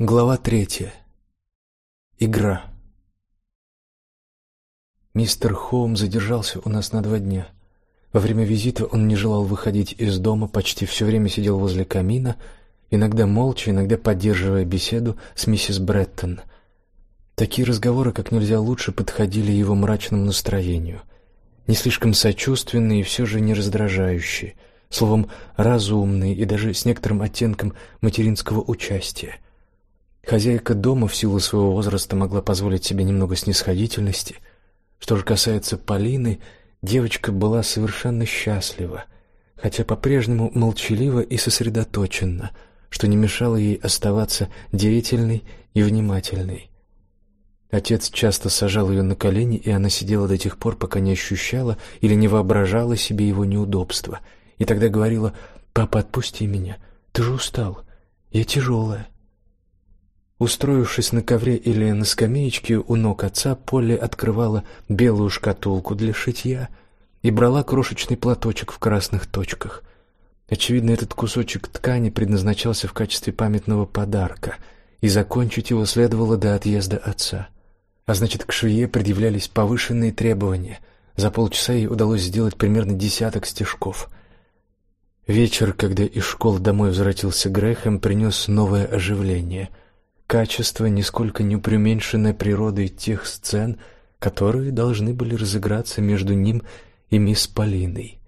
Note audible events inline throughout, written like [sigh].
Глава третья. Игра. Мистер Хоум задержался у нас на два дня. Во время визита он не желал выходить из дома, почти все время сидел возле камина, иногда молча, иногда поддерживая беседу с миссис Бреттон. Такие разговоры как нельзя лучше подходили его мрачному настроению. Не слишком сочувственные и все же не раздражающие, словом, разумные и даже с некоторым оттенком материнского участия. Хозяйка дома в силу своего возраста могла позволить себе немного снисходительности. Что же касается Полины, девочка была совершенно счастлива, хотя по-прежнему молчалива и сосредоточена, что не мешало ей оставаться деятельной и внимательной. Отец часто сажал ее на колени, и она сидела до тех пор, пока не ощущала или не воображала себе его неудобства, и тогда говорила: "Папа, отпусти меня. Ты же устал. Я тяжелая». Устроившись на ковре или на скамеечке у ног отца, Полли открывала белую шкатулку для шитья и брала крошечный платочек в красных точках. Очевидно, этот кусочек ткани предназначался в качестве памятного подарка, и закончить его следовало до отъезда отца. А значит, к швее предъявлялись повышенные требования. За полчаса ей удалось сделать примерно десяток стежков. Вечер, когда из школы домой возвратился Грэхэм, принес новое оживление — качество, нисколько не преуменьшенное природой тех сцен, которые должны были разыграться между ним и мисс Полиной.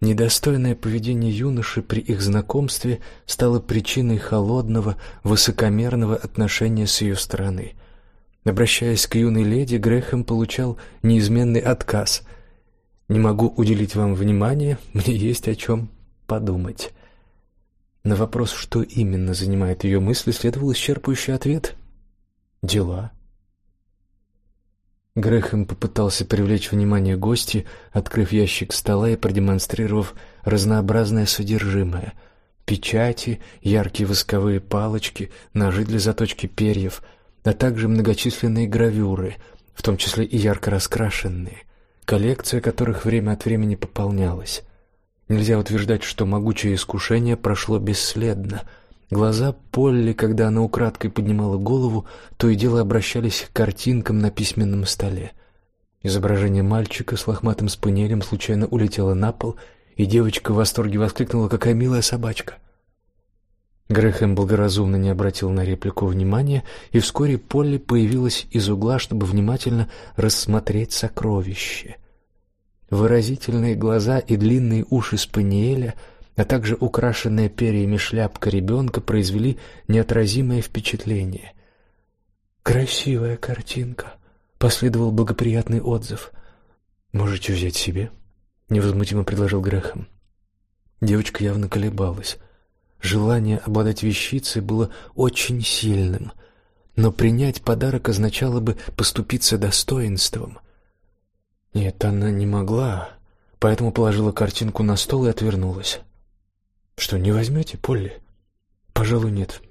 Недостойное поведение юноши при их знакомстве стало причиной холодного, высокомерного отношения с ее стороны. Обращаясь к юной леди, Грехем получал неизменный отказ. Не могу уделить вам внимания, мне есть о чем подумать. На вопрос, что именно занимает ее мысли, следовал исчерпывающий ответ: дела. Грехем попытался привлечь внимание гостей, открыв ящик стола и продемонстрировав разнообразное содержимое: печати, яркие восковые палочки, ножи для заточки перьев, а также многочисленные гравюры, в том числе и ярко раскрашенные, коллекция которых время от времени пополнялась. Нельзя утверждать, что могучее искушение прошло бесследно. Глаза Полли, когда она украдкой поднимала голову, то и дело обращались к картинкам на письменном столе. Изображение мальчика с лохматым спинелем случайно улетело на пол, и девочка в восторге воскликнула: "Какая милая собачка!" Грэхэм благоразумно не обратил на реплику внимания, и вскоре Полли появилась из угла, чтобы внимательно рассмотреть сокровище — Выразительные глаза и длинные уши спаниеля, а также украшенная перьями шляпка ребенка произвели неотразимое впечатление. Красивая картинка, последовал благоприятный отзыв. Можете взять себе, невозмутимо предложил Грехом. Девочка явно колебалась. Желание обладать вещицей было очень сильным, но принять подарок означало бы поступиться достоинством. Нет, она не могла, поэтому положила картинку на стол и отвернулась. Что, не возьмете, Полли? Пожалуй, нет.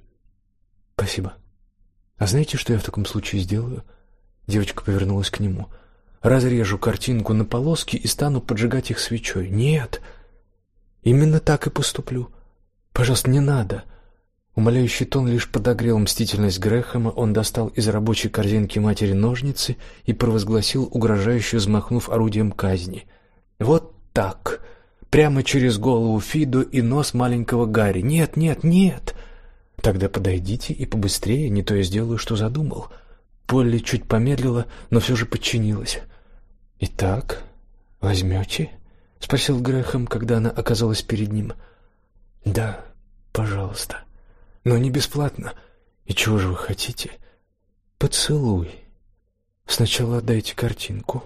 Спасибо. А знаете, что я в таком случае сделаю? Девочка повернулась к нему. Разрежу картинку на полоски и стану поджигать их свечой. Нет. Именно так и поступлю. Пожалуйста, не надо. Умоляющий тон лишь подогрел мстительность Грэхэма. Он достал из рабочей корзинки матери ножницы и провозгласил, угрожающе взмахнув орудием казни: "Вот так, прямо через голову Фиду и нос маленького Гарри. Нет, нет, нет. Тогда подойдите и побыстрее, не то я сделаю, что задумал". Полли чуть помедлила, но все же подчинилась. "Итак, возьмете?» — спросил Грэхэм, когда она оказалась перед ним. "Да, пожалуйста" но не бесплатно. И чего же вы хотите? Поцелуй. Сначала отдайте картинку.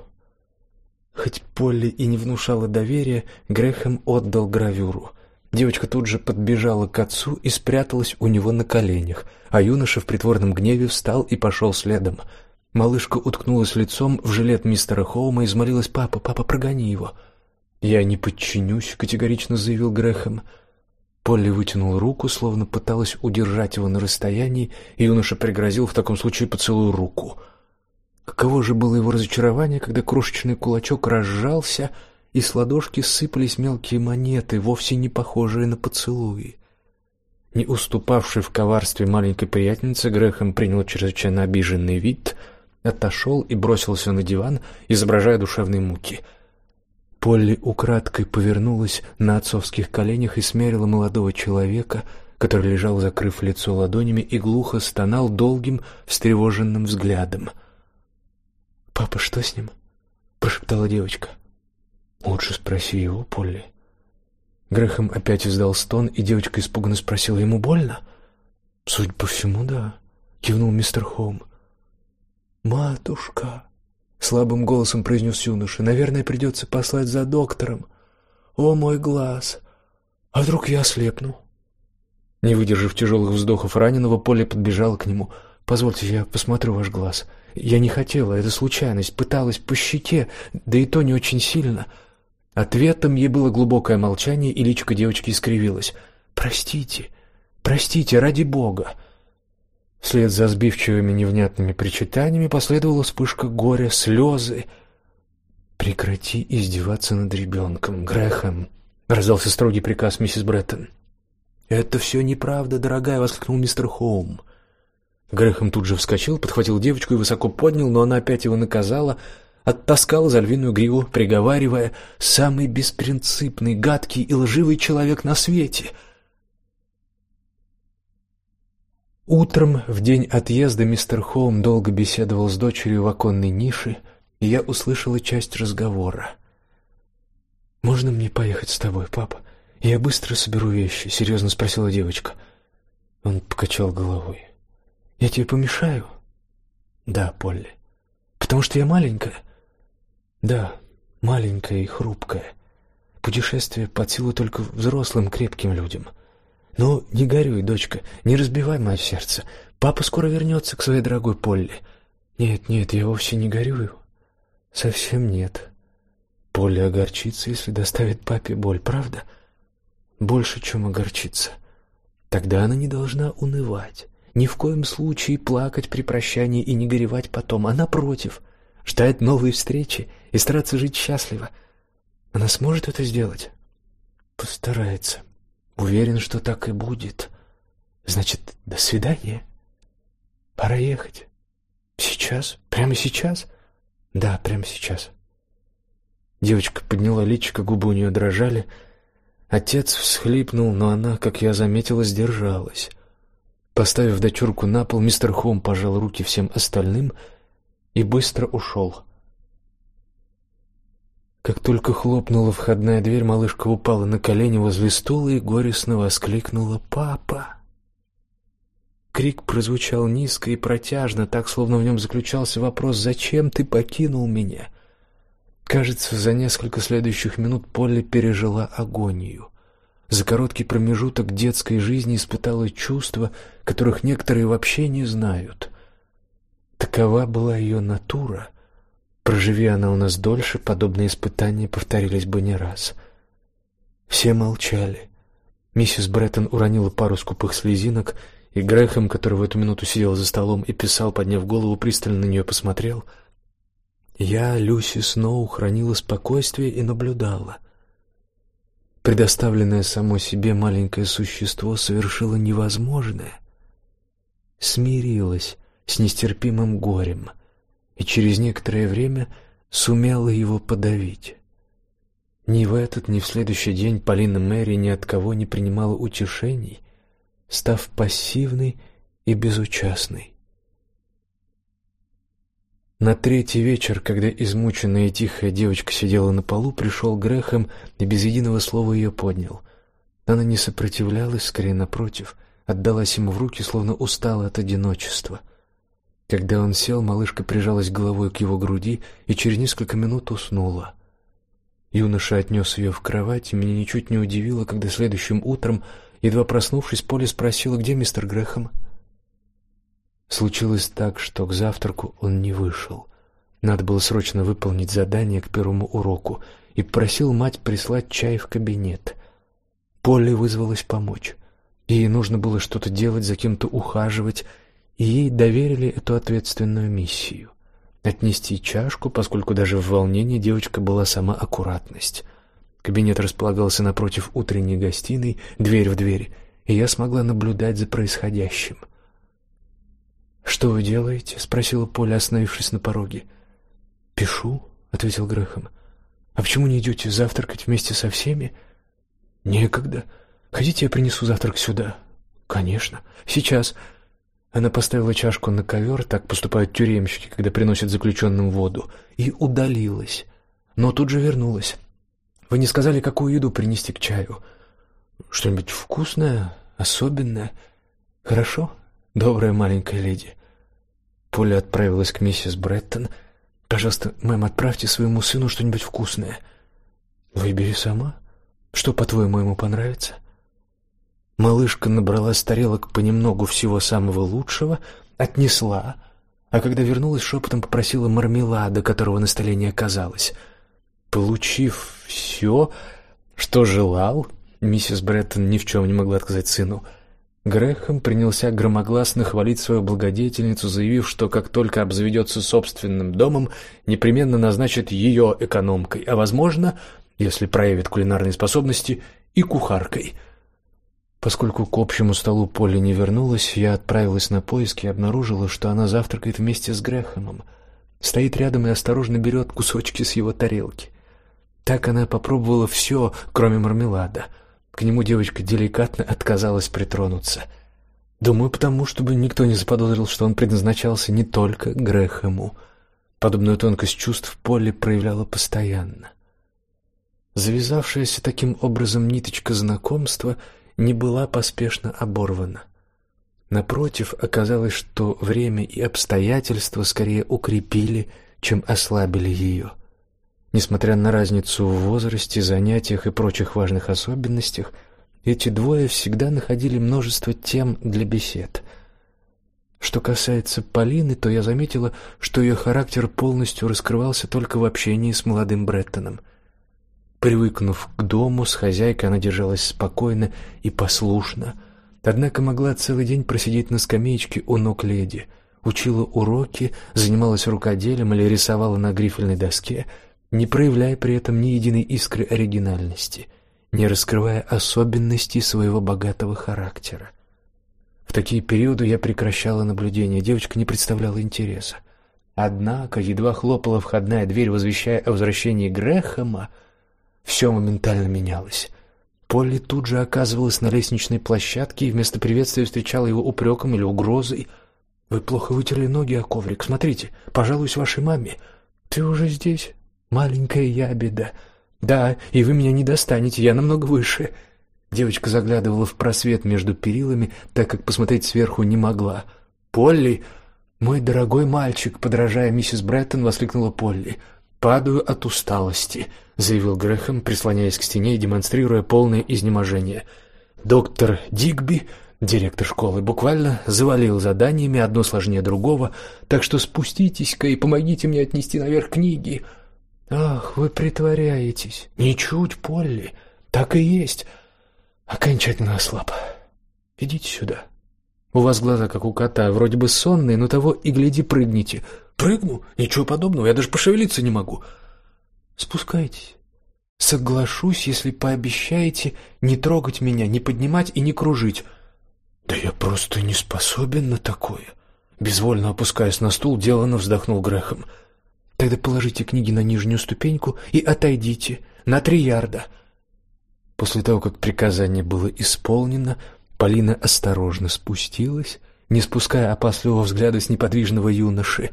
Хоть Полли и не внушала доверия, Грэхэм отдал гравюру. Девочка тут же подбежала к отцу и спряталась у него на коленях, а юноша в притворном гневе встал и пошел следом. Малышка уткнулась лицом в жилет мистера Хоума и взмолилась: "Папа, папа, прогони его". "Я не подчинюсь", категорично заявил Грэхэм. Полли вытянул руку, словно пыталась удержать его на расстоянии, и юноша пригрозил в таком случае поцелуй руку. Каково же было его разочарование, когда крошечный кулачок разжался, и с ладошки сыпались мелкие монеты, вовсе не похожие на поцелуи. Не уступавший в коварстве маленькой приятельнице, Грехом принял чрезвычайно обиженный вид, отошел и бросился на диван, изображая душевные муки. Полли украдкой повернулась на отцовских коленях и смерила молодого человека, который лежал, закрыв лицо ладонями, и глухо стонал долгим, встревоженным взглядом. «Папа, что с ним?» — прошептала девочка. «Лучше спроси его, Полли». Грехом опять издал стон, и девочка испуганно спросила, ему больно? «Судя по всему, да», — кивнул мистер Хоум. «Матушка», — слабым голосом произнес юноша, — «наверное, придется послать за доктором. О, мой глаз! А вдруг я ослепну?» Не выдержав тяжелых вздохов раненого, Поле подбежала к нему. «Позвольте, я посмотрю ваш глаз. Я не хотела, это случайность, пыталась по щеке, да и то не очень сильно». Ответом ей было глубокое молчание, и личико девочки искривилось. «Простите, простите, ради Бога!» Вслед за сбивчивыми невнятными причитаниями последовала вспышка горя, слезы. «Прекрати издеваться над ребенком, Грэхэм!» — раздался строгий приказ миссис Бреттон. «Это все неправда, дорогая!» — воскликнул мистер Хоум. Грэхэм тут же вскочил, подхватил девочку и высоко поднял, но она опять его наказала, оттаскала за львиную гриву, приговаривая «самый беспринципный, гадкий и лживый человек на свете!» Утром, в день отъезда, мистер Хоум долго беседовал с дочерью в оконной нише, и я услышала часть разговора. «Можно мне поехать с тобой, папа? Я быстро соберу вещи», — серьезно спросила девочка. Он покачал головой. «Я тебе помешаю?» «Да, Полли. Потому что я маленькая?» «Да, маленькая и хрупкая. Путешествие под силу только взрослым крепким людям». «Ну, не горюй, дочка, не разбивай мое сердце. Папа скоро вернется к своей дорогой Полли». «Нет, нет, я вовсе не горюю. Совсем нет. Полли огорчится, если доставит папе боль, правда? Больше, чем огорчиться. Тогда она не должна унывать, ни в коем случае плакать при прощании и не горевать потом, а напротив, ждать новой встречи и стараться жить счастливо. Она сможет это сделать?» «Постарается». Уверен, что так и будет. Значит, до свидания. Пора ехать. Сейчас? Прямо сейчас? Да, прямо сейчас. Девочка подняла личико, губы у нее дрожали. Отец всхлипнул, но она, как я заметила, сдержалась. Поставив дочурку на пол, мистер Хоум пожал руки всем остальным и быстро ушел. Как только хлопнула входная дверь, малышка упала на колени возле стула и горестно воскликнула «Папа!». Крик прозвучал низко и протяжно, так, словно в нем заключался вопрос «Зачем ты покинул меня?». Кажется, за несколько следующих минут Полли пережила агонию. За короткий промежуток детской жизни испытала чувства, которых некоторые вообще не знают. Такова была ее натура — Проживи она у нас дольше, подобные испытания повторились бы не раз. Все молчали. Миссис Бреттон уронила пару скупых слезинок, и Грэхэм, который в эту минуту сидел за столом и писал, подняв голову, пристально на нее посмотрел. Я, Люси Сноу, хранила спокойствие и наблюдала. Предоставленное само себе маленькое существо совершило невозможное. Смирилось с нестерпимым горем — и через некоторое время сумела его подавить. Ни в этот, ни в следующий день Полина Мэри ни от кого не принимала утешений, став пассивной и безучастной. На третий вечер, когда измученная и тихая девочка сидела на полу, пришел Грехем и без единого слова ее поднял. Она не сопротивлялась, скорее напротив, отдалась ему в руки, словно устала от одиночества. Когда он сел, малышка прижалась головой к его груди и через несколько минут уснула. Юноша отнес ее в кровать, и меня ничуть не удивило, когда следующим утром, едва проснувшись, Поли спросила, где мистер Грэхэм. Случилось так, что к завтраку он не вышел. Надо было срочно выполнить задание к первому уроку, и просил мать прислать чай в кабинет. Полли вызвалась помочь. Ей нужно было что-то делать, за кем-то ухаживать, ей доверили эту ответственную миссию отнести чашку, поскольку даже в волнении девочка была сама аккуратность. Кабинет располагался напротив утренней гостиной, дверь в дверь, и я смогла наблюдать за происходящим. «Что вы делаете?» — спросила Поля, остановившись на пороге. «Пишу», — ответил Грехом. «А почему не идете завтракать вместе со всеми?» «Некогда. Хотите, я принесу завтрак сюда?» «Конечно. Сейчас». Она поставила чашку на ковер, так поступают тюремщики, когда приносят заключенным воду, и удалилась. Но тут же вернулась. «Вы не сказали, какую еду принести к чаю?» «Что-нибудь вкусное, особенное?» «Хорошо, добрая маленькая леди». Поля отправилась к миссис Бреттон. «Пожалуйста, мэм, отправьте своему сыну что-нибудь вкусное». «Выбери сама. Что, по-твоему, ему понравится?» Малышка набрала с тарелок понемногу всего самого лучшего, отнесла, а когда вернулась, шепотом попросила мармелада, которого на столе не оказалось. Получив все, что желал, миссис Бреттон ни в чем не могла отказать сыну. Грехом принялся громогласно хвалить свою благодетельницу, заявив, что как только обзаведется собственным домом, непременно назначит ее экономкой, а возможно, если проявит кулинарные способности, и кухаркой — Поскольку к общему столу Полли не вернулась, я отправилась на поиски и обнаружила, что она завтракает вместе с Грехомом. Стоит рядом и осторожно берет кусочки с его тарелки. Так она попробовала все, кроме мармелада. К нему девочка деликатно отказалась притронуться. Думаю, потому чтобы никто не заподозрил, что он предназначался не только Грехому. Подобную тонкость чувств Полли проявляла постоянно. Завязавшаяся таким образом ниточка знакомства — не была поспешно оборвана. Напротив, оказалось, что время и обстоятельства скорее укрепили, чем ослабили ее. Несмотря на разницу в возрасте, занятиях и прочих важных особенностях, эти двое всегда находили множество тем для бесед. Что касается Полины, то я заметила, что ее характер полностью раскрывался только в общении с молодым Бреттоном. Привыкнув к дому, с хозяйкой она держалась спокойно и послушно, однако могла целый день просидеть на скамеечке у ног леди, учила уроки, занималась рукоделием или рисовала на грифельной доске, не проявляя при этом ни единой искры оригинальности, не раскрывая особенностей своего богатого характера. В такие периоды я прекращала наблюдение, девочка не представляла интереса. Однако едва хлопала входная дверь, возвещая о возвращении Грэхэма, все моментально менялось. Полли тут же оказывалась на лестничной площадке и вместо приветствия встречала его упреком или угрозой. Вы плохо вытерли ноги о коврик. Смотрите, пожалуюсь вашей маме. Ты уже здесь, маленькая ябеда. Да, и вы меня не достанете, я намного выше. Девочка заглядывала в просвет между перилами, так как посмотреть сверху не могла. Полли, мой дорогой мальчик, подражая миссис Бреттон, воскликнула Полли. Падаю от усталости заявил Грэхэм, прислоняясь к стене и демонстрируя полное изнеможение. Доктор Дигби, директор школы, буквально завалил заданиями одно сложнее другого, так что спуститесь-ка и помогите мне отнести наверх книги. Ах, вы притворяетесь. Ничуть, Полли. Так и есть. Окончательно ослаб. Идите сюда. У вас глаза как у кота, вроде бы сонные, но того и гляди прыгните. Прыгну? Ничего подобного, я даже пошевелиться не могу. Спускайтесь. Соглашусь, если пообещаете не трогать меня, не поднимать и не кружить. Да я просто не способен на такое. Безвольно опускаясь на стул, делано вздохнул Грехом. Тогда положите книги на нижнюю ступеньку и отойдите на три ярда. После того, как приказание было исполнено, Полина осторожно спустилась, не спуская опасливого взгляда с неподвижного юноши.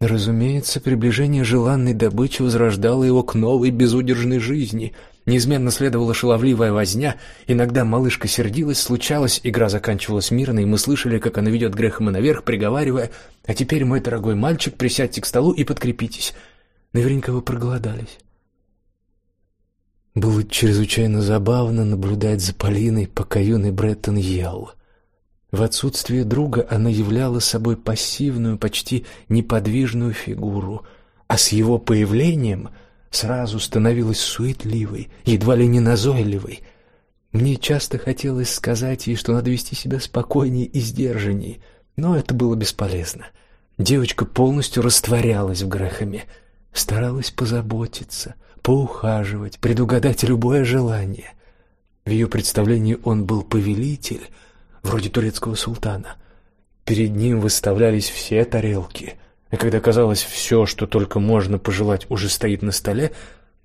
Разумеется, приближение желанной добычи возрождало его к новой безудержной жизни. Неизменно следовала шаловливая возня, иногда малышка сердилась, случалось, игра заканчивалась мирно, и мы слышали, как она ведет Грэхэма наверх, приговаривая: "А теперь, мой дорогой мальчик, присядьте к столу и подкрепитесь. Наверняка вы проголодались". Было чрезвычайно забавно наблюдать за Полиной, пока юный Бреттон ел. В отсутствие друга она являла собой пассивную, почти неподвижную фигуру, а с его появлением сразу становилась суетливой, едва ли не назойливой. Мне часто хотелось сказать ей, что надо вести себя спокойнее и сдержаннее, но это было бесполезно. Девочка полностью растворялась в Грэхэме, старалась позаботиться, поухаживать, предугадать любое желание. В ее представлении он был повелитель, вроде турецкого султана. Перед ним выставлялись все тарелки, и когда казалось все, что только можно пожелать, уже стоит на столе,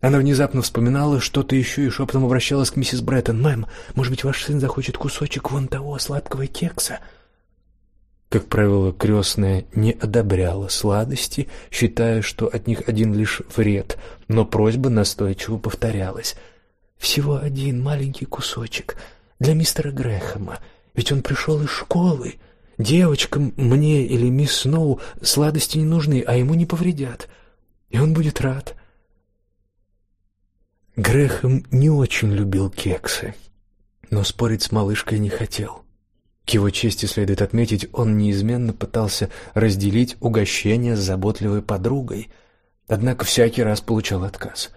она внезапно вспоминала что-то еще и шепотом обращалась к миссис Бреттон. «Мэм, может быть, ваш сын захочет кусочек вон того сладкого кекса?» Как правило, крестная не одобряла сладости, считая, что от них один лишь вред, но просьба настойчиво повторялась. «Всего один маленький кусочек для мистера Грэхэма, ведь он пришел из школы. Девочкам, мне или мисс Сноу сладости не нужны, а ему не повредят, и он будет рад». Грэхэм не очень любил кексы, но спорить с малышкой не хотел. К его чести следует отметить, он неизменно пытался разделить угощение с заботливой подругой, однако всякий раз получал отказ.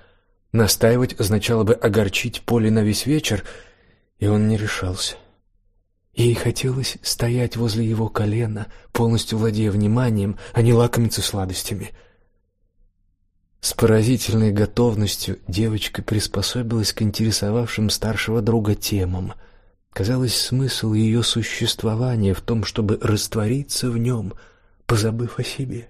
Настаивать означало бы огорчить Поле на весь вечер, и он не решался. Ей хотелось стоять возле его колена, полностью владея вниманием, а не лакомиться сладостями — с поразительной готовностью девочка приспособилась к интересовавшим старшего друга темам. Казалось, смысл ее существования в том, чтобы раствориться в нем, позабыв о себе.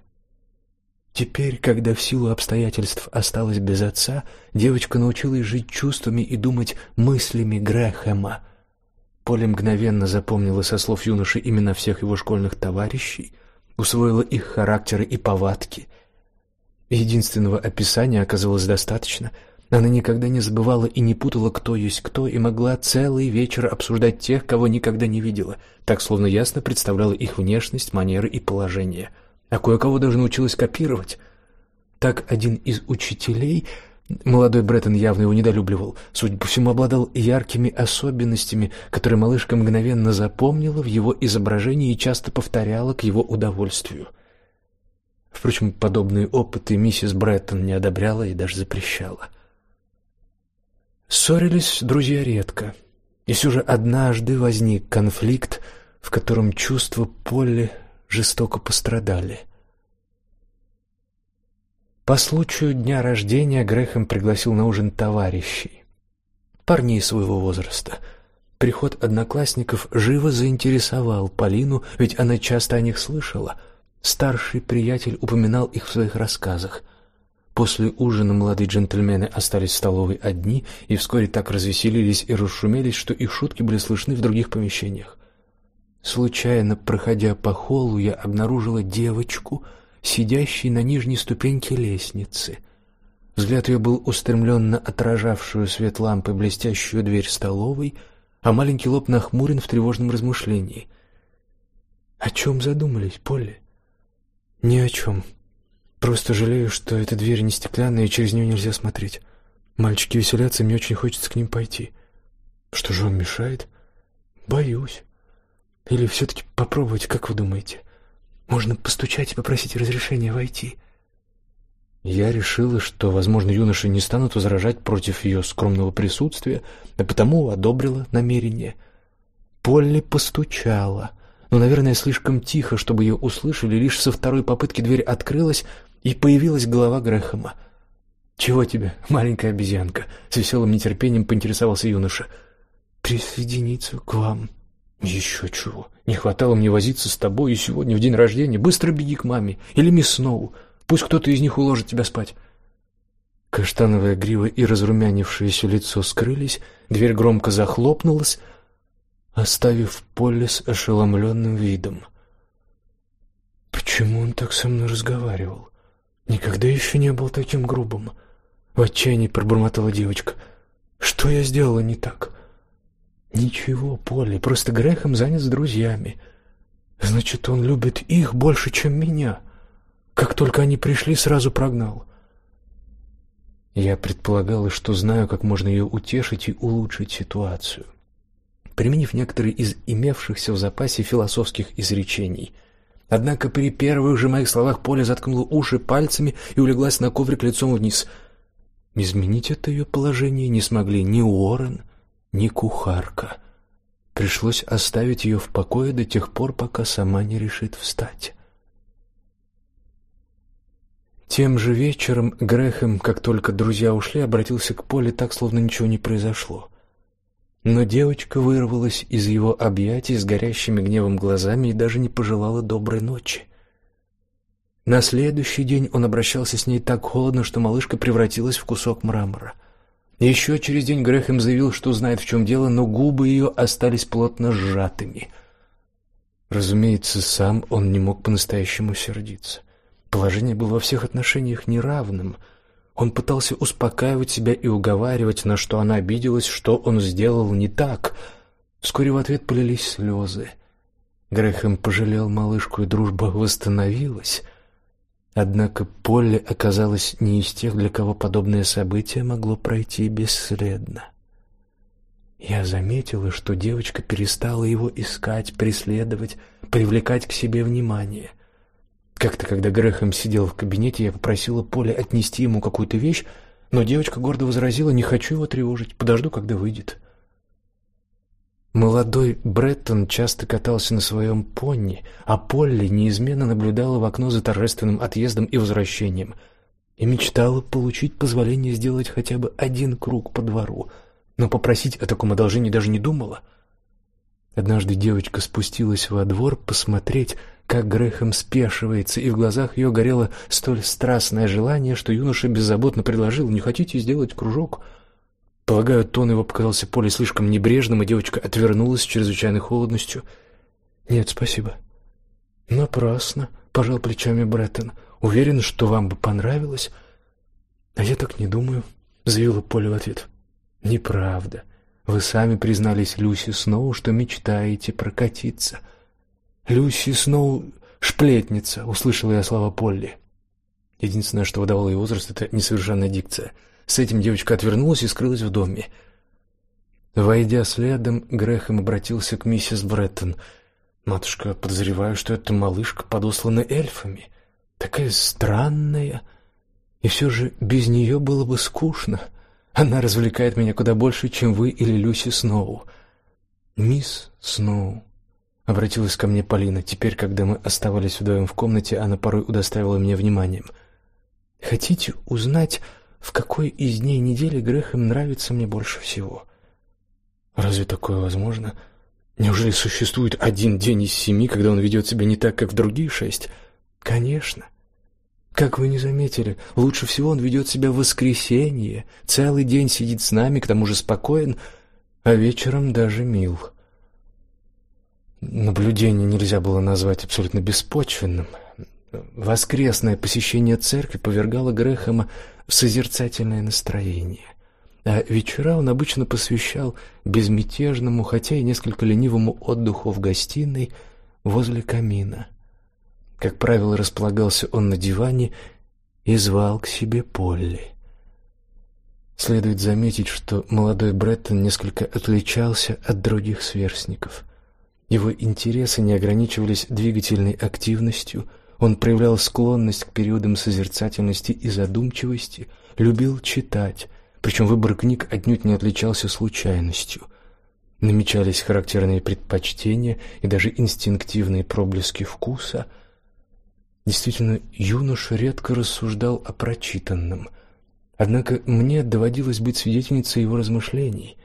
Теперь, когда в силу обстоятельств осталась без отца, девочка научилась жить чувствами и думать мыслями Грэхэма. Поле мгновенно запомнила со слов юноши имена всех его школьных товарищей, усвоила их характеры и повадки — Единственного описания оказалось достаточно. Она никогда не забывала и не путала, кто есть кто, и могла целый вечер обсуждать тех, кого никогда не видела, так словно ясно представляла их внешность, манеры и положение. А кое-кого даже научилась копировать. Так один из учителей, молодой Бреттон явно его недолюбливал, судя по всему, обладал яркими особенностями, которые малышка мгновенно запомнила в его изображении и часто повторяла к его удовольствию. Впрочем, подобные опыты миссис Бреттон не одобряла и даже запрещала. Ссорились друзья редко, и все же однажды возник конфликт, в котором чувства Полли жестоко пострадали. По случаю дня рождения Грехем пригласил на ужин товарищей, парней своего возраста. Приход одноклассников живо заинтересовал Полину, ведь она часто о них слышала — Старший приятель упоминал их в своих рассказах. После ужина молодые джентльмены остались в столовой одни и вскоре так развеселились и расшумелись, что их шутки были слышны в других помещениях. Случайно проходя по холлу, я обнаружила девочку, сидящей на нижней ступеньке лестницы. Взгляд ее был устремлен на отражавшую свет лампы блестящую дверь столовой, а маленький лоб нахмурен в тревожном размышлении. О чем задумались, Полли? Ни о чем. Просто жалею, что эта дверь не стеклянная, и через нее нельзя смотреть. Мальчики веселятся, мне очень хочется к ним пойти. Что же вам мешает? Боюсь. Или все-таки попробовать, как вы думаете? Можно постучать и попросить разрешения войти. Я решила, что, возможно, юноши не станут возражать против ее скромного присутствия, а потому одобрила намерение. Полли постучала но, наверное, слишком тихо, чтобы ее услышали. Лишь со второй попытки дверь открылась, и появилась голова Грэхэма. «Чего тебе, маленькая обезьянка?» — с веселым нетерпением поинтересовался юноша. «Присоединиться к вам». «Еще чего. Не хватало мне возиться с тобой и сегодня в день рождения. Быстро беги к маме или мисс Сноу. Пусть кто-то из них уложит тебя спать». Каштановая грива и разрумянившееся лицо скрылись, дверь громко захлопнулась, оставив Полли с ошеломленным видом. Почему он так со мной разговаривал? Никогда еще не был таким грубым. В отчаянии пробормотала девочка. Что я сделала не так? Ничего, Полли, просто Грехом занят с друзьями. Значит, он любит их больше, чем меня. Как только они пришли, сразу прогнал. Я предполагала, что знаю, как можно ее утешить и улучшить ситуацию применив некоторые из имевшихся в запасе философских изречений. Однако при первых же моих словах Поля заткнула уши пальцами и улеглась на коврик лицом вниз. Изменить это ее положение не смогли ни Уоррен, ни кухарка. Пришлось оставить ее в покое до тех пор, пока сама не решит встать. Тем же вечером Грэхэм, как только друзья ушли, обратился к Поле так, словно ничего не произошло. Но девочка вырвалась из его объятий с горящими гневом глазами и даже не пожелала доброй ночи. На следующий день он обращался с ней так холодно, что малышка превратилась в кусок мрамора. Еще через день Грэхэм заявил, что знает, в чем дело, но губы ее остались плотно сжатыми. Разумеется, сам он не мог по-настоящему сердиться. Положение было во всех отношениях неравным. Он пытался успокаивать себя и уговаривать, на что она обиделась, что он сделал не так. Вскоре в ответ полились слезы. Грэхэм пожалел малышку, и дружба восстановилась. Однако Полли оказалась не из тех, для кого подобное событие могло пройти бесследно. Я заметила, что девочка перестала его искать, преследовать, привлекать к себе внимание. Как-то, когда Грэхэм сидел в кабинете, я попросила Поле отнести ему какую-то вещь, но девочка гордо возразила: "Не хочу его тревожить, подожду, когда выйдет". Молодой Бреттон часто катался на своем пони, а Полли неизменно наблюдала в окно за торжественным отъездом и возвращением и мечтала получить позволение сделать хотя бы один круг по двору, но попросить о таком одолжении даже не думала. Однажды девочка спустилась во двор посмотреть, как Грэхэм спешивается, и в глазах ее горело столь страстное желание, что юноша беззаботно предложил: "Не хотите сделать кружок?" Полагаю, тон его показался Поле слишком небрежным, и девочка отвернулась с чрезвычайной холодностью. "Нет, спасибо". "Напрасно", пожал плечами Бреттон. "Уверен, что вам бы понравилось". "А я так не думаю", заявила Поле в ответ. "Неправда. Вы сами признались Люси Сноу, что мечтаете прокатиться". Люси Сноу шплетница, услышала я слова Полли. Единственное, что выдавало ее возраст это несовершенная дикция. С этим девочка отвернулась и скрылась в доме. Войдя следом, Грехом обратился к миссис Бреттон. Матушка, подозреваю, что эта малышка подослана эльфами. Такая странная. И все же без нее было бы скучно. Она развлекает меня куда больше, чем вы или Люси Сноу. Мисс Сноу Обратилась ко мне Полина. Теперь, когда мы оставались вдвоем в комнате, она порой удостаивала меня вниманием. Хотите узнать, в какой из дней недели Грехем нравится мне больше всего? Разве такое возможно? Неужели существует один день из семи, когда он ведет себя не так, как в другие шесть? Конечно. Как вы не заметили, лучше всего он ведет себя в воскресенье, целый день сидит с нами, к тому же спокоен, а вечером даже мил. Наблюдение нельзя было назвать абсолютно беспочвенным. Воскресное посещение церкви повергало Грэхэма в созерцательное настроение, а вечера он обычно посвящал безмятежному, хотя и несколько ленивому отдыху в гостиной возле камина. Как правило, располагался он на диване и звал к себе Полли. Следует заметить, что молодой Бреттон несколько отличался от других сверстников. Его интересы не ограничивались двигательной активностью, он проявлял склонность к периодам созерцательности и задумчивости, любил читать, причем выбор книг отнюдь не отличался случайностью. Намечались характерные предпочтения и даже инстинктивные проблески вкуса. Действительно, юноша редко рассуждал о прочитанном. Однако мне доводилось быть свидетельницей его размышлений.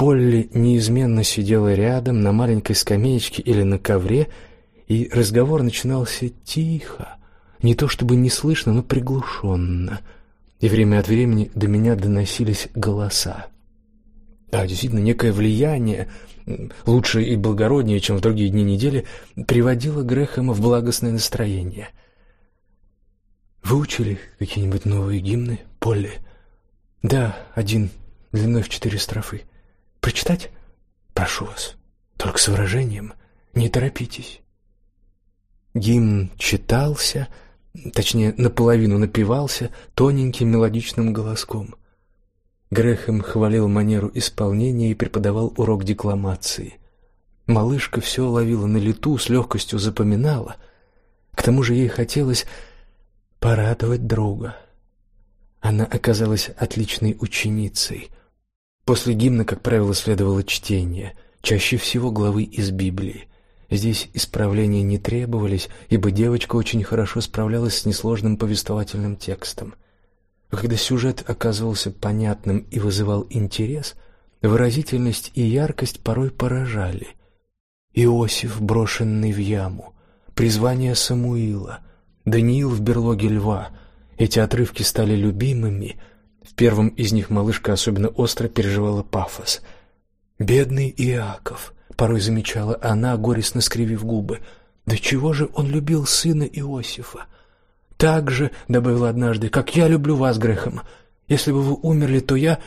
Полли неизменно сидела рядом на маленькой скамеечке или на ковре, и разговор начинался тихо, не то чтобы не слышно, но приглушенно, и время от времени до меня доносились голоса. Да, действительно, некое влияние, лучше и благороднее, чем в другие дни недели, приводило Грэхэма в благостное настроение. Выучили какие-нибудь новые гимны, Полли? Да, один, длиной в четыре строфы. Прочитать? Прошу вас, только с выражением. Не торопитесь. Гимн читался, точнее, наполовину напевался тоненьким мелодичным голоском. Грехем хвалил манеру исполнения и преподавал урок декламации. Малышка все ловила на лету, с легкостью запоминала. К тому же ей хотелось порадовать друга. Она оказалась отличной ученицей. После гимна, как правило, следовало чтение, чаще всего главы из Библии. Здесь исправления не требовались, ибо девочка очень хорошо справлялась с несложным повествовательным текстом. Когда сюжет оказывался понятным и вызывал интерес, выразительность и яркость порой поражали. Иосиф, брошенный в яму, призвание Самуила, Даниил в берлоге льва. Эти отрывки стали любимыми. В первом из них малышка особенно остро переживала пафос. Бедный Иаков, порой замечала она, горестно скривив губы. Да чего же он любил сына Иосифа? Так же, добавила однажды, как я люблю вас, Грехом. Если бы вы умерли, то я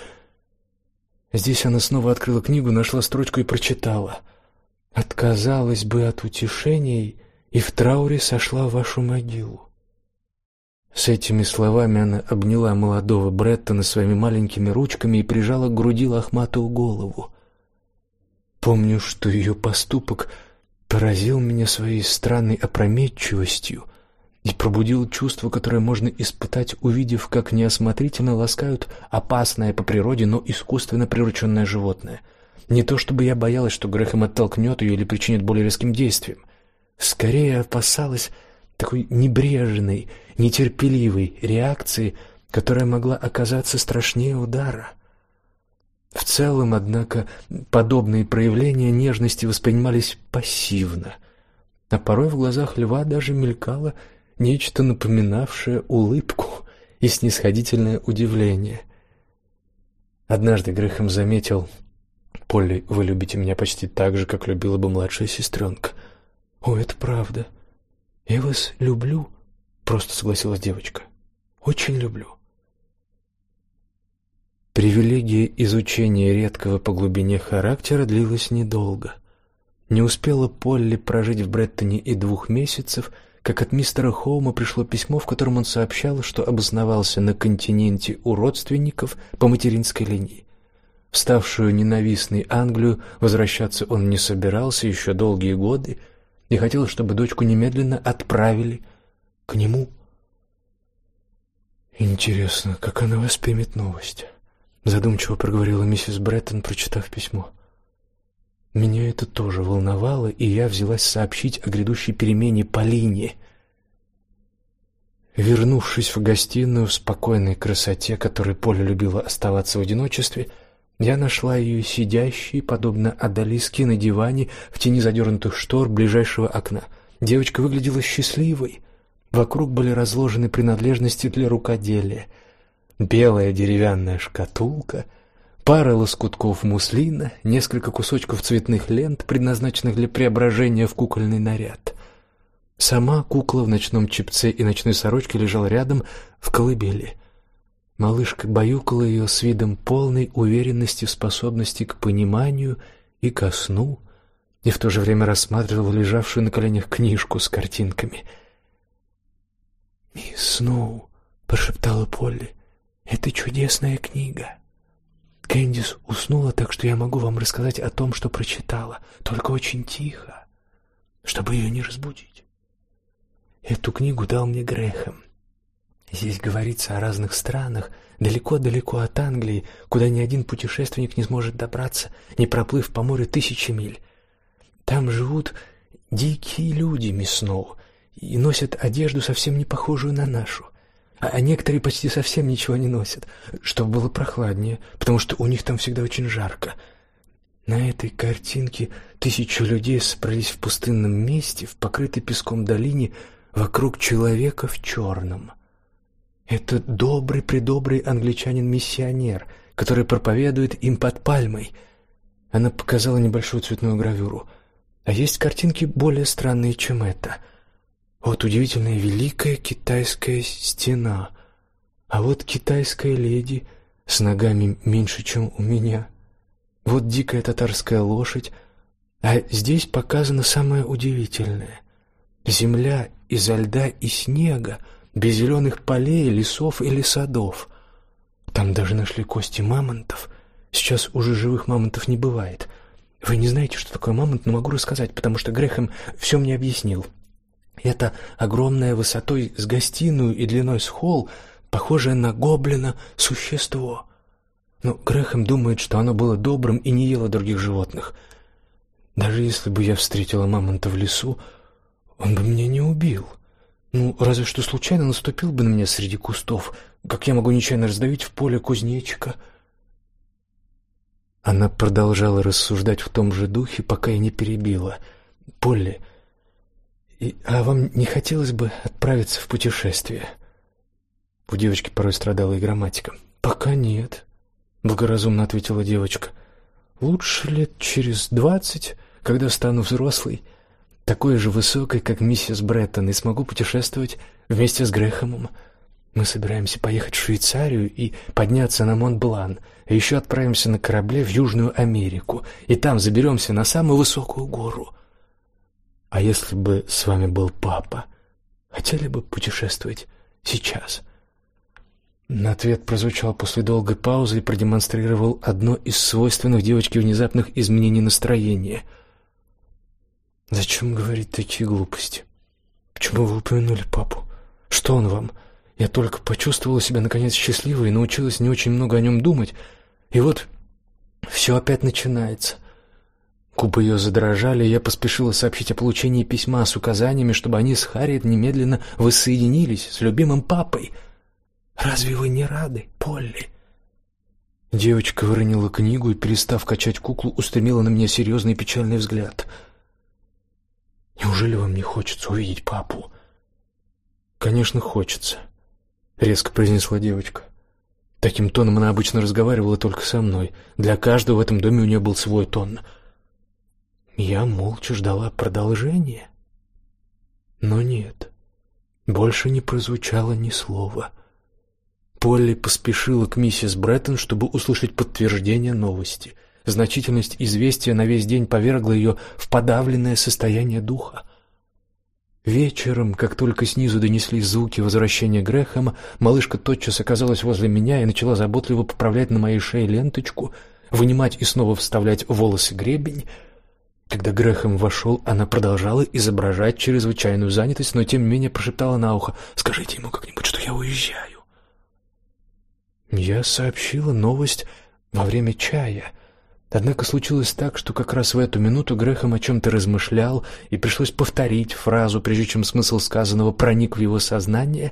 Здесь она снова открыла книгу, нашла строчку и прочитала: Отказалась бы от утешений и в трауре сошла в вашу могилу. С этими словами она обняла молодого Бреттона своими маленькими ручками и прижала к груди лохматую голову. Помню, что ее поступок поразил меня своей странной опрометчивостью и пробудил чувство, которое можно испытать, увидев, как неосмотрительно ласкают опасное по природе, но искусственно прирученное животное. Не то чтобы я боялась, что Грехом оттолкнет ее или причинит более резким действием. Скорее опасалась такой небрежной, нетерпеливой реакции, которая могла оказаться страшнее удара. В целом, однако, подобные проявления нежности воспринимались пассивно, а порой в глазах льва даже мелькало нечто напоминавшее улыбку и снисходительное удивление. Однажды Грехом заметил: "Полли, вы любите меня почти так же, как любила бы младшая сестренка». «О, это правда. Я вас люблю», — просто согласилась девочка. «Очень люблю». Привилегия изучения редкого по глубине характера длилась недолго. Не успела Полли прожить в Бреттоне и двух месяцев, как от мистера Хоума пришло письмо, в котором он сообщал, что обосновался на континенте у родственников по материнской линии. В ставшую ненавистной Англию возвращаться он не собирался еще долгие годы и хотел, чтобы дочку немедленно отправили к нему. Интересно, как она воспримет новость, задумчиво проговорила миссис Бреттон, прочитав письмо. Меня это тоже волновало, и я взялась сообщить о грядущей перемене Полине. Вернувшись в гостиную в спокойной красоте, которой Поля любила оставаться в одиночестве, я нашла ее сидящей, подобно Адалиске, на диване в тени задернутых штор ближайшего окна. Девочка выглядела счастливой. Вокруг были разложены принадлежности для рукоделия: белая деревянная шкатулка — пара лоскутков муслина, несколько кусочков цветных лент, предназначенных для преображения в кукольный наряд. Сама кукла в ночном чепце и ночной сорочке лежала рядом в колыбели. Малышка баюкала ее с видом полной уверенности в способности к пониманию и ко сну, и в то же время рассматривала лежавшую на коленях книжку с картинками. «Мисс Сноу», — прошептала Полли, — «это чудесная книга». Кэндис уснула, так что я могу вам рассказать о том, что прочитала, только очень тихо, чтобы ее не разбудить. Эту книгу дал мне Грехом. Здесь говорится о разных странах, далеко-далеко от Англии, куда ни один путешественник не сможет добраться, не проплыв по морю тысячи миль. Там живут дикие люди, Сноу, и носят одежду совсем не похожую на нашу а некоторые почти совсем ничего не носят, чтобы было прохладнее, потому что у них там всегда очень жарко. На этой картинке тысячи людей собрались в пустынном месте, в покрытой песком долине, вокруг человека в черном. Это добрый-предобрый англичанин-миссионер, который проповедует им под пальмой. Она показала небольшую цветную гравюру. А есть картинки более странные, чем эта — вот удивительная великая китайская стена, а вот китайская леди с ногами меньше, чем у меня. Вот дикая татарская лошадь, а здесь показано самое удивительное: земля изо льда и снега, без зеленых полей, лесов или садов. Там даже нашли кости мамонтов. Сейчас уже живых мамонтов не бывает. Вы не знаете, что такое мамонт, но могу рассказать, потому что Грехем все мне объяснил. Это огромное высотой с гостиную и длиной с холл, похожее на гоблина существо. Но Грехем думает, что оно было добрым и не ело других животных. Даже если бы я встретила мамонта в лесу, он бы меня не убил. Ну, разве что случайно наступил бы на меня среди кустов, как я могу нечаянно раздавить в поле кузнечика. Она продолжала рассуждать в том же духе, пока я не перебила. Полли, и, а вам не хотелось бы отправиться в путешествие? У девочки порой страдала и грамматика. Пока нет, благоразумно ответила девочка. Лучше лет через двадцать, когда стану взрослой, такой же высокой, как миссис Бреттон, и смогу путешествовать вместе с Грехомом. Мы собираемся поехать в Швейцарию и подняться на Монт-Блан, а еще отправимся на корабле в Южную Америку, и там заберемся на самую высокую гору. А если бы с вами был папа, хотели бы путешествовать сейчас? На ответ прозвучал после долгой паузы и продемонстрировал одно из свойственных девочке внезапных изменений настроения. Зачем говорить такие глупости? Почему вы упомянули папу? Что он вам? Я только почувствовала себя наконец счастливой и научилась не очень много о нем думать. И вот все опять начинается. Губы ее задрожали, и я поспешила сообщить о получении письма с указаниями, чтобы они с Харриет немедленно воссоединились с любимым папой. Разве вы не рады, Полли? Девочка выронила книгу и, перестав качать куклу, устремила на меня серьезный и печальный взгляд. Неужели вам не хочется увидеть папу? Конечно, хочется резко произнесла девочка. Таким тоном она обычно разговаривала только со мной. Для каждого в этом доме у нее был свой тон. Я молча ждала продолжения. Но нет. Больше не прозвучало ни слова. Полли поспешила к миссис Бреттон, чтобы услышать подтверждение новости. Значительность известия на весь день повергла ее в подавленное состояние духа. Вечером, как только снизу донеслись звуки возвращения Грэхэма, малышка тотчас оказалась возле меня и начала заботливо поправлять на моей шее ленточку, вынимать и снова вставлять волосы гребень. Когда Грэхэм вошел, она продолжала изображать чрезвычайную занятость, но тем не менее прошептала на ухо: "Скажите ему как-нибудь, что я уезжаю". Я сообщила новость во время чая. Однако случилось так, что как раз в эту минуту Грехом о чем то размышлял, и пришлось повторить фразу, прежде чем смысл сказанного проник в его сознание.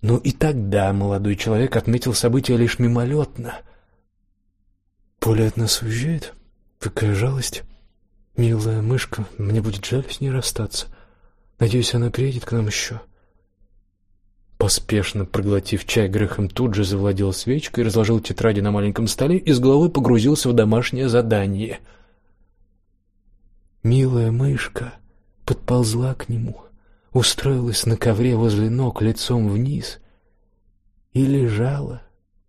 Но и тогда молодой человек отметил события лишь мимолетно. Поле от нас уезжает? Какая жалость. Милая мышка, мне будет жаль с ней расстаться. Надеюсь, она приедет к нам еще. Поспешно проглотив чай, Грехом тут же завладел свечкой, разложил тетради на маленьком столе и с головой погрузился в домашнее задание. Милая мышка подползла к нему, устроилась на ковре возле ног лицом вниз и лежала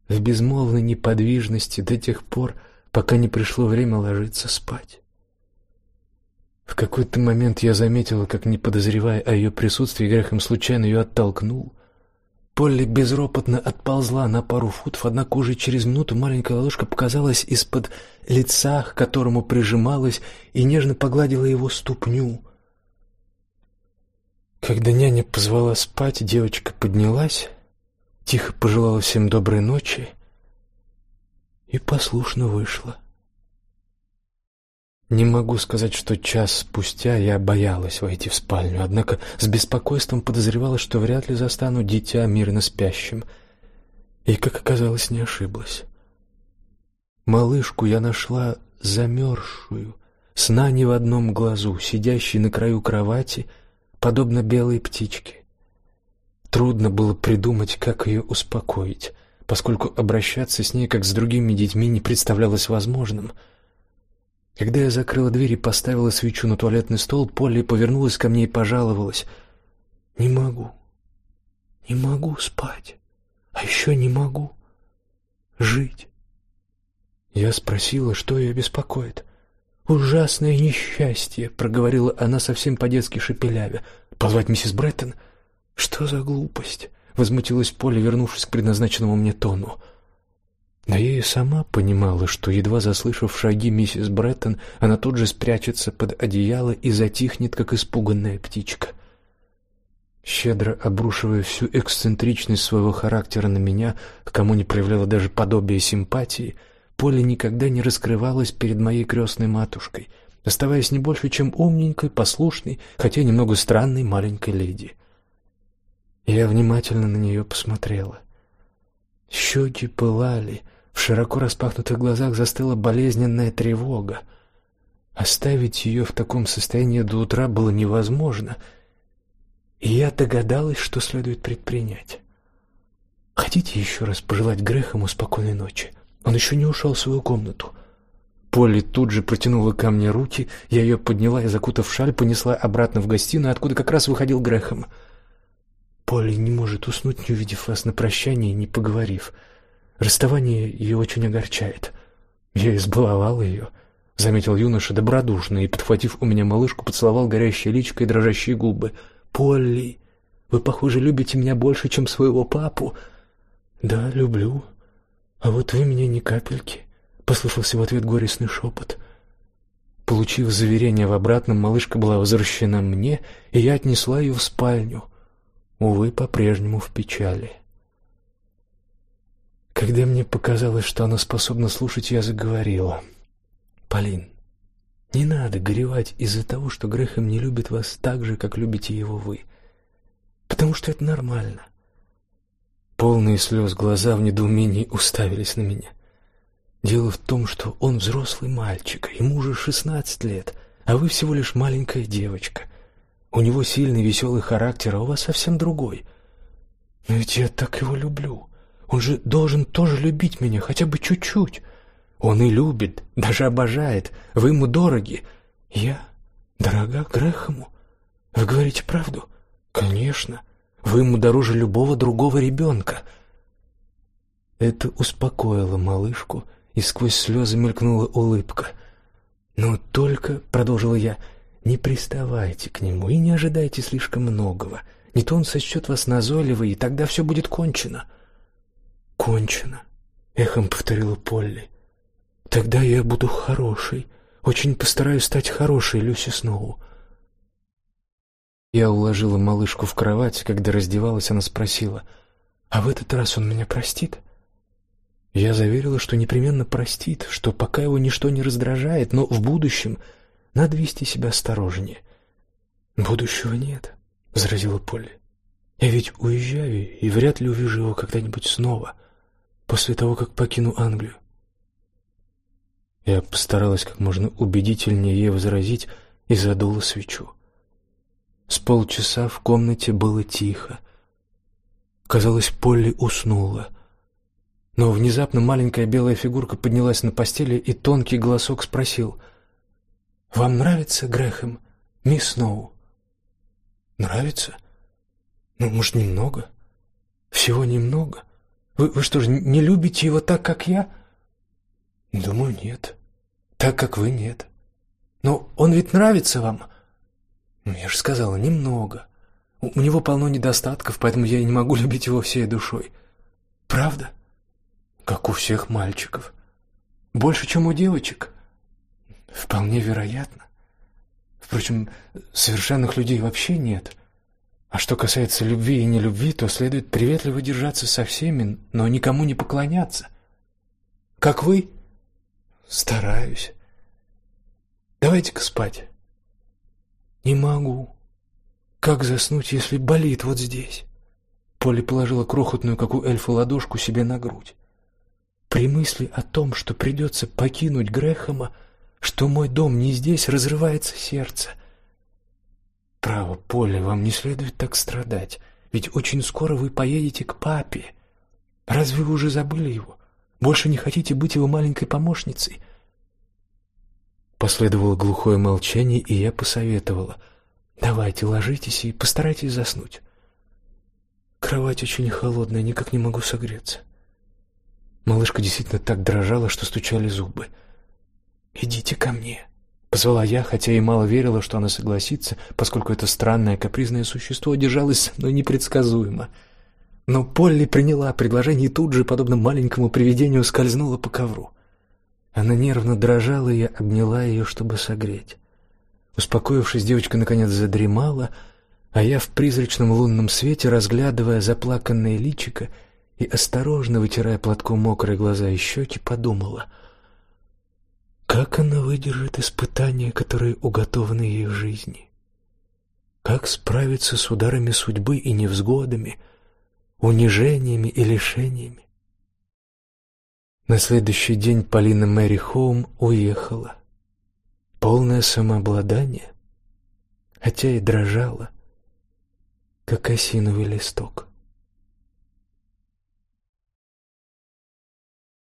в безмолвной неподвижности до тех пор, пока не пришло время ложиться спать. В какой-то момент я заметила, как, не подозревая о ее присутствии, Грехом случайно ее оттолкнул — Полли безропотно отползла на пару футов, однако уже через минуту маленькая ладошка показалась из-под лица, к которому прижималась, и нежно погладила его ступню. Когда няня позвала спать, девочка поднялась, тихо пожелала всем доброй ночи и послушно вышла. Не могу сказать, что час спустя я боялась войти в спальню, однако с беспокойством подозревала, что вряд ли застану дитя мирно спящим. И, как оказалось, не ошиблась. Малышку я нашла замерзшую, сна не в одном глазу, сидящей на краю кровати, подобно белой птичке. Трудно было придумать, как ее успокоить, поскольку обращаться с ней, как с другими детьми, не представлялось возможным — когда я закрыла дверь и поставила свечу на туалетный стол, Полли повернулась ко мне и пожаловалась: "Не могу. Не могу спать. А еще не могу жить". Я спросила, что ее беспокоит. "Ужасное несчастье", проговорила она совсем по-детски шепелявя. "Позвать миссис Бреттон? Что за глупость?" возмутилась Полли, вернувшись к предназначенному мне тону. Но я и сама понимала, что едва заслышав шаги миссис Бреттон, она тут же спрячется под одеяло и затихнет, как испуганная птичка. Щедро обрушивая всю эксцентричность своего характера на меня, к кому не проявляла даже подобия симпатии, Поля никогда не раскрывалась перед моей крестной матушкой, оставаясь не больше, чем умненькой, послушной, хотя немного странной маленькой леди. Я внимательно на нее посмотрела. Щеки пылали, В широко распахнутых глазах застыла болезненная тревога. Оставить ее в таком состоянии до утра было невозможно, и я догадалась, что следует предпринять. Хотите еще раз пожелать Грехому спокойной ночи? Он еще не ушел в свою комнату. Полли тут же протянула ко мне руки, я ее подняла и, закутав в шаль, понесла обратно в гостиную, откуда как раз выходил Грехом. Полли не может уснуть, не увидев вас на прощание и не поговорив. Расставание ее очень огорчает. Я избаловал ее, — заметил юноша добродушно и, подхватив у меня малышку, поцеловал горящее личико и дрожащие губы. «Полли, вы, похоже, любите меня больше, чем своего папу». «Да, люблю. А вот вы меня ни капельки», — послышался в ответ горестный шепот. Получив заверение в обратном, малышка была возвращена мне, и я отнесла ее в спальню. Увы, по-прежнему в печали. Когда мне показалось, что она способна слушать, я заговорила. «Полин, не надо горевать из-за того, что Грехом не любит вас так же, как любите его вы. Потому что это нормально. Полные слез глаза в недоумении уставились на меня. Дело в том, что он взрослый мальчик, ему уже шестнадцать лет, а вы всего лишь маленькая девочка. У него сильный веселый характер, а у вас совсем другой. Но ведь я так его люблю. Он же должен тоже любить меня, хотя бы чуть-чуть. Он и любит, даже обожает. Вы ему дороги. Я дорога Грехому. Вы говорите правду? Конечно. Вы ему дороже любого другого ребенка. Это успокоило малышку, и сквозь слезы мелькнула улыбка. Но только, продолжила я, не приставайте к нему и не ожидайте слишком многого. Не то он сочтет вас назойливой, и тогда все будет кончено. Кончено, эхом повторила Полли. Тогда я буду хорошей. Очень постараюсь стать хорошей, Люси Сноу. Я уложила малышку в кровать, когда раздевалась, она спросила: "А в этот раз он меня простит?" Я заверила, что непременно простит, что пока его ничто не раздражает, но в будущем надо вести себя осторожнее. Будущего нет, возразила Полли. Я ведь уезжаю и вряд ли увижу его когда-нибудь снова, после того, как покину Англию. Я постаралась как можно убедительнее ей возразить и задула свечу. С полчаса в комнате было тихо. Казалось, Полли уснула. Но внезапно маленькая белая фигурка поднялась на постели, и тонкий голосок спросил: "Вам нравится Грэхэм, мисс Сноу?" "Нравится? Ну, может, немного? Всего немного? Вы, вы что же не любите его так, как я?" "Думаю, нет. Так как вы нет. Но он ведь нравится вам?" Ну, я же сказала, немного. У, у него полно недостатков, поэтому я не могу [laughs] любить его всей душой. Правда? Как у всех мальчиков. Больше, чем у девочек? Вполне вероятно. Впрочем, совершенных людей вообще нет. А что касается любви и нелюбви, то следует приветливо держаться со всеми, но никому не поклоняться. Как вы? Стараюсь. Давайте-ка спать. Не могу. Как заснуть, если болит вот здесь? Полли положила крохотную, как у эльфа, ладошку себе на грудь. При мысли о том, что придется покинуть Грехома, что мой дом не здесь, разрывается сердце. Право, Полли, вам не следует так страдать, ведь очень скоро вы поедете к папе. Разве вы уже забыли его? Больше не хотите быть его маленькой помощницей? Последовало глухое молчание, и я посоветовала: "Давайте, ложитесь и постарайтесь заснуть. Кровать очень холодная, никак не могу согреться". Малышка действительно так дрожала, что стучали зубы. "Идите ко мне", позвала я, хотя и мало верила, что она согласится, поскольку это странное капризное существо держалось мной непредсказуемо. Но Полли приняла предложение и тут же, подобно маленькому привидению, скользнула по ковру. Она нервно дрожала, и обняла ее, чтобы согреть. Успокоившись, девочка наконец задремала, а я в призрачном лунном свете, разглядывая заплаканное личико и осторожно вытирая платком мокрые глаза и щеки, подумала: как она выдержит испытания, которые уготованы ей в жизни? Как справиться с ударами судьбы и невзгодами, унижениями и лишениями? На следующий день Полина Мэри Хоум уехала. Полное самообладание, хотя и дрожала, как осиновый листок.